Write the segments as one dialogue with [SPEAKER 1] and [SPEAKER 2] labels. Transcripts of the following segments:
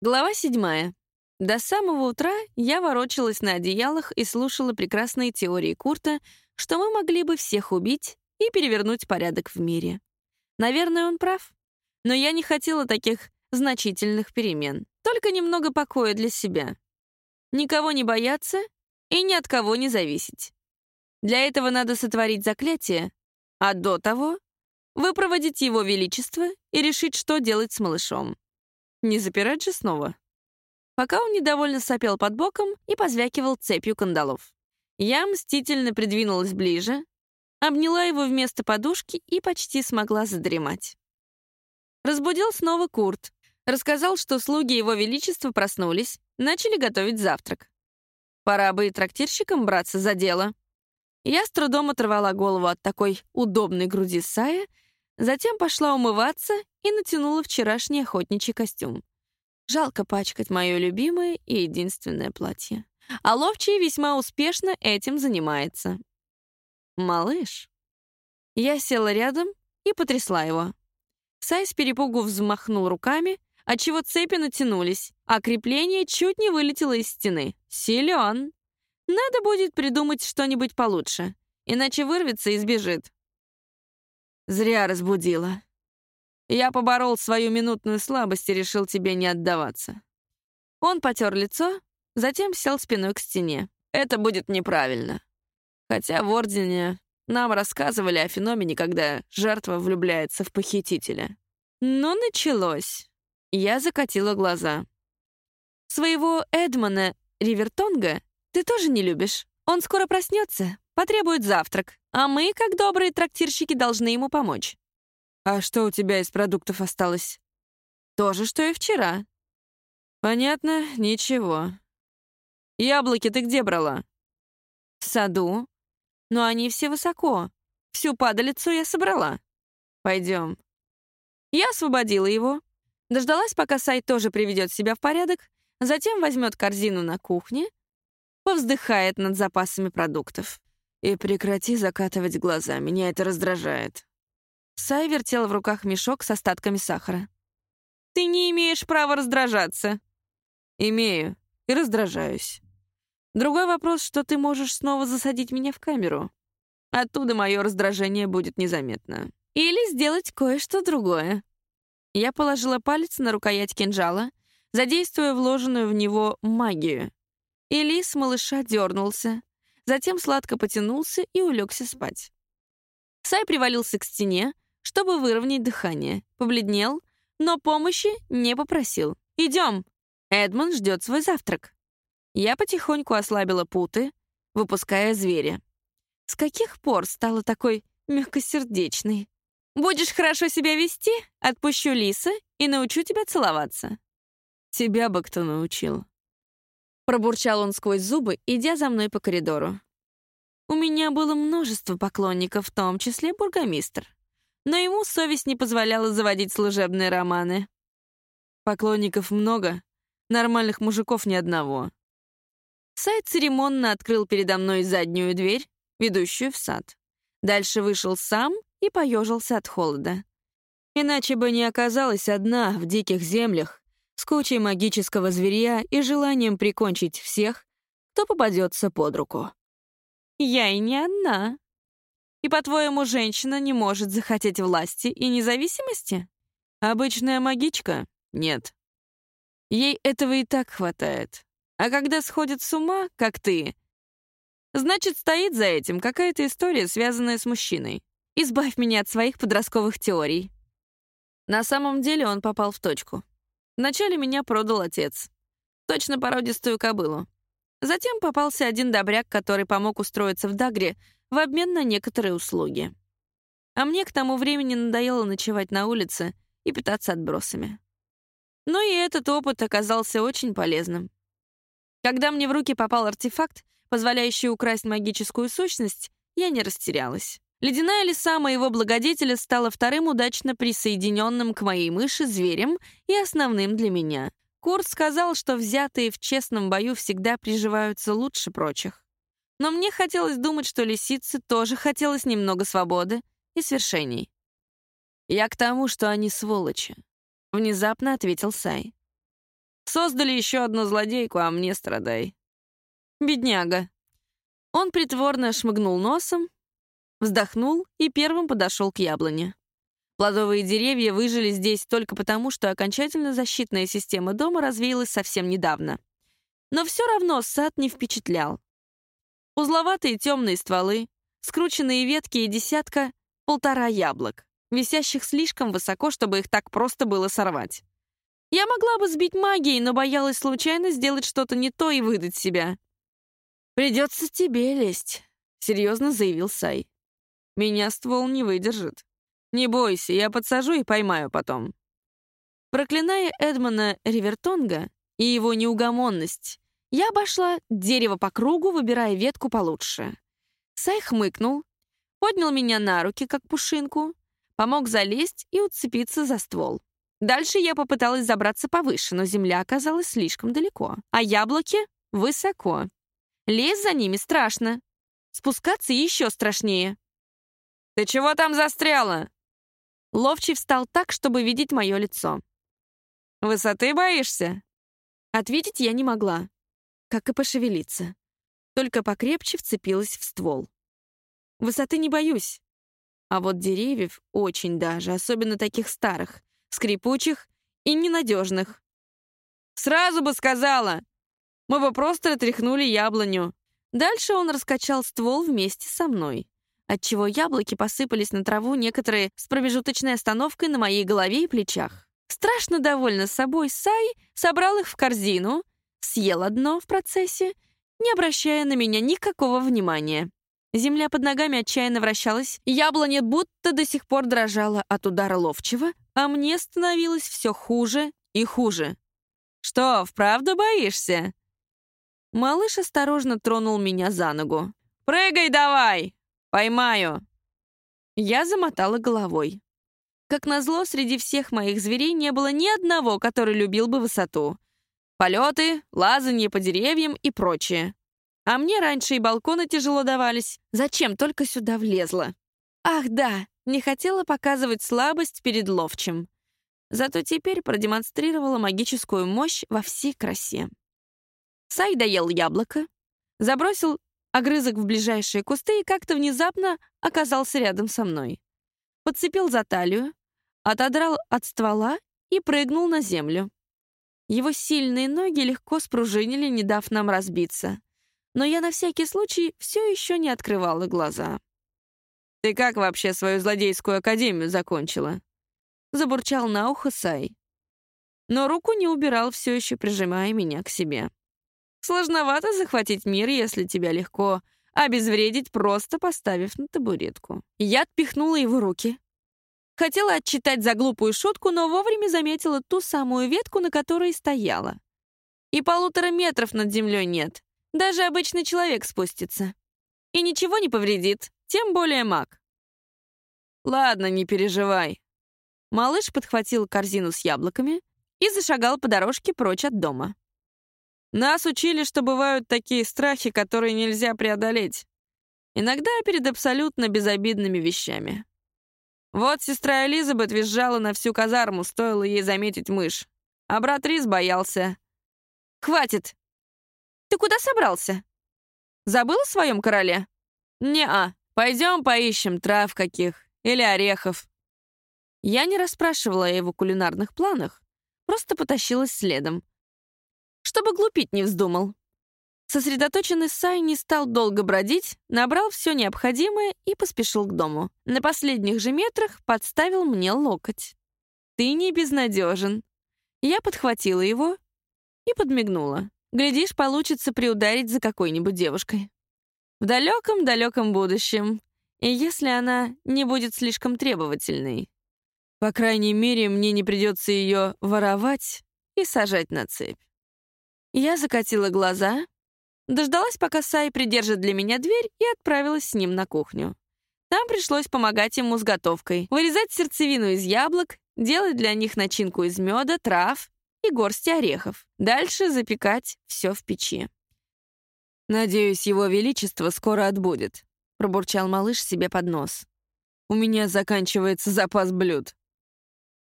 [SPEAKER 1] Глава седьмая. До самого утра я ворочалась на одеялах и слушала прекрасные теории Курта, что мы могли бы всех убить и перевернуть порядок в мире. Наверное, он прав. Но я не хотела таких значительных перемен. Только немного покоя для себя. Никого не бояться и ни от кого не зависеть. Для этого надо сотворить заклятие, а до того — выпроводить его величество и решить, что делать с малышом. Не запирать же снова. Пока он недовольно сопел под боком и позвякивал цепью кандалов. Я мстительно придвинулась ближе, обняла его вместо подушки и почти смогла задремать. Разбудил снова Курт. Рассказал, что слуги его величества проснулись, начали готовить завтрак. Пора бы и трактирщикам браться за дело. Я с трудом оторвала голову от такой удобной груди Сая Затем пошла умываться и натянула вчерашний охотничий костюм. Жалко пачкать мое любимое и единственное платье. А ловчий весьма успешно этим занимается. «Малыш». Я села рядом и потрясла его. Сай с перепугу взмахнул руками, отчего цепи натянулись, а крепление чуть не вылетело из стены. Силен. Надо будет придумать что-нибудь получше, иначе вырвется и сбежит. Зря разбудила. Я поборол свою минутную слабость и решил тебе не отдаваться. Он потер лицо, затем сел спиной к стене. Это будет неправильно. Хотя в Ордене нам рассказывали о феномене, когда жертва влюбляется в похитителя. Но началось. Я закатила глаза. Своего Эдмона Ривертонга ты тоже не любишь. Он скоро проснется, потребует завтрак, а мы, как добрые трактирщики, должны ему помочь. А что у тебя из продуктов осталось? То же, что и вчера. Понятно, ничего. Яблоки ты где брала? В саду. Но они все высоко. Всю падалицу я собрала. Пойдем. Я освободила его, дождалась, пока Сай тоже приведет себя в порядок, затем возьмет корзину на кухне, повздыхает над запасами продуктов. И прекрати закатывать глаза, меня это раздражает. Сай вертел в руках мешок с остатками сахара. Ты не имеешь права раздражаться. Имею и раздражаюсь. Другой вопрос, что ты можешь снова засадить меня в камеру. Оттуда мое раздражение будет незаметно. Или сделать кое-что другое. Я положила палец на рукоять кинжала, задействуя вложенную в него магию. И лис малыша дернулся, затем сладко потянулся и улегся спать. Сай привалился к стене, чтобы выровнять дыхание, побледнел, но помощи не попросил. «Идем!» Эдмон ждет свой завтрак. Я потихоньку ослабила путы, выпуская зверя. С каких пор стала такой мягкосердечной? Будешь хорошо себя вести, отпущу лиса и научу тебя целоваться. Тебя бы кто научил. Пробурчал он сквозь зубы, идя за мной по коридору. У меня было множество поклонников, в том числе бургомистр. Но ему совесть не позволяла заводить служебные романы. Поклонников много, нормальных мужиков ни одного. Сайт церемонно открыл передо мной заднюю дверь, ведущую в сад. Дальше вышел сам и поежился от холода. Иначе бы не оказалась одна в диких землях, с кучей магического зверья и желанием прикончить всех, кто попадется под руку. Я и не одна. И, по-твоему, женщина не может захотеть власти и независимости? Обычная магичка? Нет. Ей этого и так хватает. А когда сходит с ума, как ты, значит, стоит за этим какая-то история, связанная с мужчиной. Избавь меня от своих подростковых теорий. На самом деле он попал в точку. Вначале меня продал отец. Точно породистую кобылу. Затем попался один добряк, который помог устроиться в Дагре в обмен на некоторые услуги. А мне к тому времени надоело ночевать на улице и питаться отбросами. Но и этот опыт оказался очень полезным. Когда мне в руки попал артефакт, позволяющий украсть магическую сущность, я не растерялась. Ледяная лиса моего благодетеля стала вторым удачно присоединенным к моей мыши зверем и основным для меня. Курт сказал, что взятые в честном бою всегда приживаются лучше прочих. Но мне хотелось думать, что лисице тоже хотелось немного свободы и свершений. «Я к тому, что они сволочи», — внезапно ответил Сай. Создали еще одну злодейку, а мне страдай. Бедняга. Он притворно шмыгнул носом, вздохнул и первым подошел к яблоне. Плодовые деревья выжили здесь только потому, что окончательно защитная система дома развеялась совсем недавно. Но все равно сад не впечатлял. Узловатые темные стволы, скрученные ветки и десятка — полтора яблок, висящих слишком высоко, чтобы их так просто было сорвать. Я могла бы сбить магией, но боялась случайно сделать что-то не то и выдать себя. «Придется тебе лезть», — серьезно заявил Сай. «Меня ствол не выдержит. Не бойся, я подсажу и поймаю потом». Проклиная Эдмона Ривертонга, и его неугомонность, я обошла дерево по кругу, выбирая ветку получше. Сай хмыкнул, поднял меня на руки, как пушинку, помог залезть и уцепиться за ствол. Дальше я попыталась забраться повыше, но земля оказалась слишком далеко, а яблоки — высоко. Лезть за ними страшно. Спускаться еще страшнее. «Ты чего там застряла?» Ловчий встал так, чтобы видеть мое лицо. «Высоты боишься?» Ответить я не могла, как и пошевелиться. Только покрепче вцепилась в ствол. Высоты не боюсь. А вот деревьев очень даже, особенно таких старых, скрипучих и ненадежных. «Сразу бы сказала! Мы бы просто отряхнули яблоню». Дальше он раскачал ствол вместе со мной, отчего яблоки посыпались на траву некоторые с промежуточной остановкой на моей голове и плечах. Страшно довольна собой, Сай собрал их в корзину, съел одно в процессе, не обращая на меня никакого внимания. Земля под ногами отчаянно вращалась, яблоня будто до сих пор дрожала от удара ловчего, а мне становилось все хуже и хуже. «Что, вправду боишься?» Малыш осторожно тронул меня за ногу. «Прыгай давай! Поймаю!» Я замотала головой. Как назло, среди всех моих зверей не было ни одного, который любил бы высоту. Полеты, лазанье по деревьям и прочее. А мне раньше и балконы тяжело давались. Зачем только сюда влезла? Ах да, не хотела показывать слабость перед ловчим. Зато теперь продемонстрировала магическую мощь во всей красе. Сай доел яблоко, забросил огрызок в ближайшие кусты и как-то внезапно оказался рядом со мной. Подцепил за талию, отодрал от ствола и прыгнул на землю. Его сильные ноги легко спружинили, не дав нам разбиться. Но я на всякий случай все еще не открывала глаза. «Ты как вообще свою злодейскую академию закончила?» Забурчал на ухо Сай. Но руку не убирал, все еще прижимая меня к себе. «Сложновато захватить мир, если тебя легко обезвредить, просто поставив на табуретку». Я отпихнула его руки, Хотела отчитать за глупую шутку, но вовремя заметила ту самую ветку, на которой стояла. И полутора метров над землей нет. Даже обычный человек спустится. И ничего не повредит, тем более маг. «Ладно, не переживай». Малыш подхватил корзину с яблоками и зашагал по дорожке прочь от дома. «Нас учили, что бывают такие страхи, которые нельзя преодолеть. Иногда перед абсолютно безобидными вещами. Вот сестра Элизабет визжала на всю казарму, стоило ей заметить мышь. А брат Рис боялся. «Хватит! Ты куда собрался? Забыл о своем короле?» «Не-а. Пойдем поищем трав каких. Или орехов». Я не расспрашивала о его кулинарных планах, просто потащилась следом. Чтобы глупить не вздумал. Сосредоточенный Сай не стал долго бродить, набрал все необходимое и поспешил к дому. На последних же метрах подставил мне локоть. «Ты не безнадежен». Я подхватила его и подмигнула. Глядишь, получится приударить за какой-нибудь девушкой. В далеком-далеком будущем. И если она не будет слишком требовательной. По крайней мере, мне не придется ее воровать и сажать на цепь. Я закатила глаза, Дождалась, пока Сай придержит для меня дверь, и отправилась с ним на кухню. Там пришлось помогать ему с готовкой, вырезать сердцевину из яблок, делать для них начинку из меда, трав и горсти орехов. Дальше запекать все в печи. «Надеюсь, его величество скоро отбудет», — пробурчал малыш себе под нос. «У меня заканчивается запас блюд».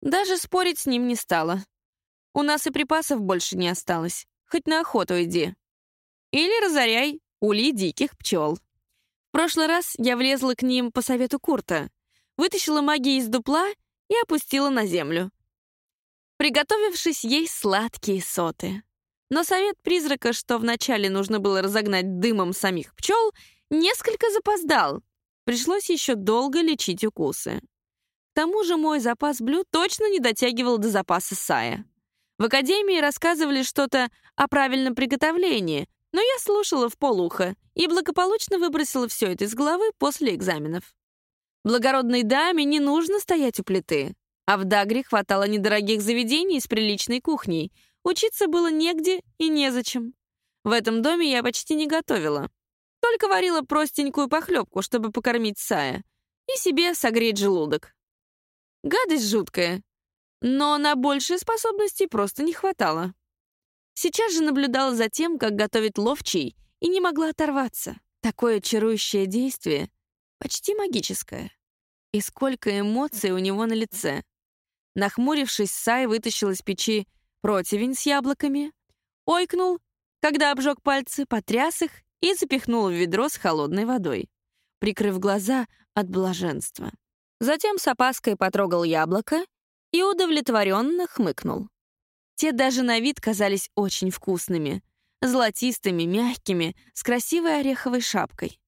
[SPEAKER 1] Даже спорить с ним не стало. У нас и припасов больше не осталось. Хоть на охоту иди. Или разоряй ули диких пчел. В прошлый раз я влезла к ним по совету Курта, вытащила магию из дупла и опустила на землю, приготовившись есть сладкие соты. Но совет призрака, что вначале нужно было разогнать дымом самих пчел, несколько запоздал. Пришлось еще долго лечить укусы. К тому же мой запас блюд точно не дотягивал до запаса сая. В академии рассказывали что-то о правильном приготовлении, но я слушала в полухо и благополучно выбросила все это из головы после экзаменов. Благородной даме не нужно стоять у плиты, а в Дагре хватало недорогих заведений с приличной кухней. Учиться было негде и незачем. В этом доме я почти не готовила. Только варила простенькую похлебку, чтобы покормить Сая, и себе согреть желудок. Гадость жуткая, но на большие способности просто не хватало. Сейчас же наблюдала за тем, как готовит ловчий, и не могла оторваться. Такое чарующее действие, почти магическое. И сколько эмоций у него на лице. Нахмурившись, Сай вытащил из печи противень с яблоками, ойкнул, когда обжег пальцы, потряс их и запихнул в ведро с холодной водой, прикрыв глаза от блаженства. Затем с опаской потрогал яблоко и удовлетворенно хмыкнул. Те даже на вид казались очень вкусными, золотистыми, мягкими, с красивой ореховой шапкой.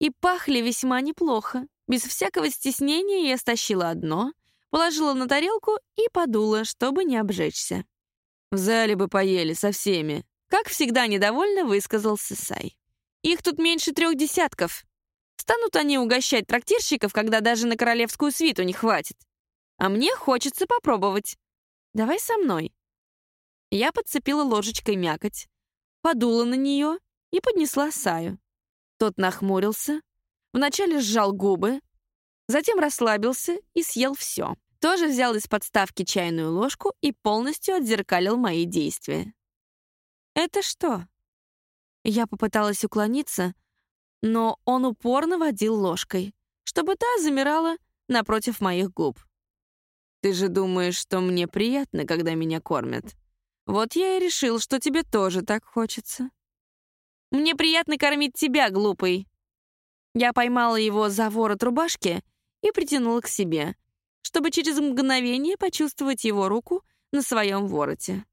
[SPEAKER 1] И пахли весьма неплохо. Без всякого стеснения я стащила одно, положила на тарелку и подула, чтобы не обжечься. «В зале бы поели со всеми», — как всегда недовольно высказался Сай. «Их тут меньше трех десятков. Станут они угощать трактирщиков, когда даже на королевскую свиту не хватит. А мне хочется попробовать. Давай со мной». Я подцепила ложечкой мякоть, подула на нее и поднесла Саю. Тот нахмурился, вначале сжал губы, затем расслабился и съел все. Тоже взял из подставки чайную ложку и полностью отзеркалил мои действия. «Это что?» Я попыталась уклониться, но он упорно водил ложкой, чтобы та замирала напротив моих губ. «Ты же думаешь, что мне приятно, когда меня кормят?» Вот я и решил, что тебе тоже так хочется. Мне приятно кормить тебя, глупый. Я поймала его за ворот рубашки и притянула к себе, чтобы через мгновение почувствовать его руку на своем вороте.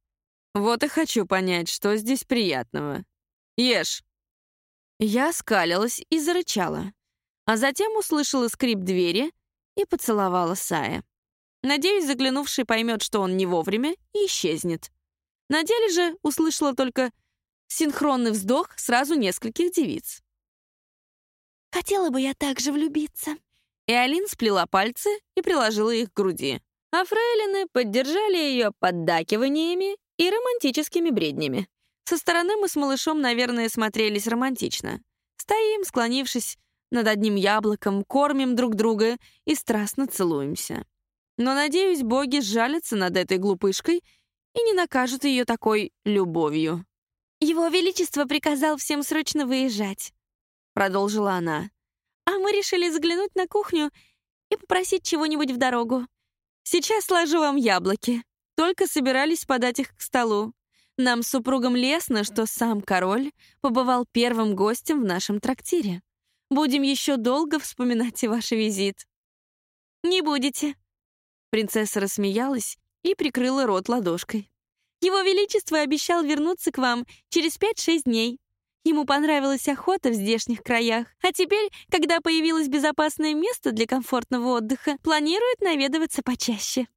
[SPEAKER 1] Вот и хочу понять, что здесь приятного. Ешь. Я скалилась и зарычала, а затем услышала скрип двери и поцеловала Сая. Надеюсь, заглянувший поймет, что он не вовремя, и исчезнет. На деле же услышала только синхронный вздох сразу нескольких девиц.
[SPEAKER 2] «Хотела бы я также влюбиться».
[SPEAKER 1] И Алин сплела пальцы и приложила их к груди. А фрейлины поддержали ее поддакиваниями и романтическими бреднями. Со стороны мы с малышом, наверное, смотрелись романтично. Стоим, склонившись над одним яблоком, кормим друг друга и страстно целуемся. Но, надеюсь, боги сжалятся над этой глупышкой и не накажут ее такой любовью.
[SPEAKER 2] «Его Величество приказал всем срочно выезжать», — продолжила она. «А мы решили заглянуть на кухню и попросить чего-нибудь в дорогу.
[SPEAKER 1] Сейчас сложу вам яблоки. Только собирались подать их к столу. Нам с супругом лестно, что сам король побывал первым гостем в нашем трактире. Будем еще долго вспоминать и ваш визит».
[SPEAKER 2] «Не будете».
[SPEAKER 1] Принцесса рассмеялась и прикрыла рот ладошкой.
[SPEAKER 2] «Его Величество обещал вернуться к вам через пять-шесть дней. Ему понравилась охота в здешних краях, а теперь, когда появилось безопасное место для комфортного отдыха, планирует наведываться почаще».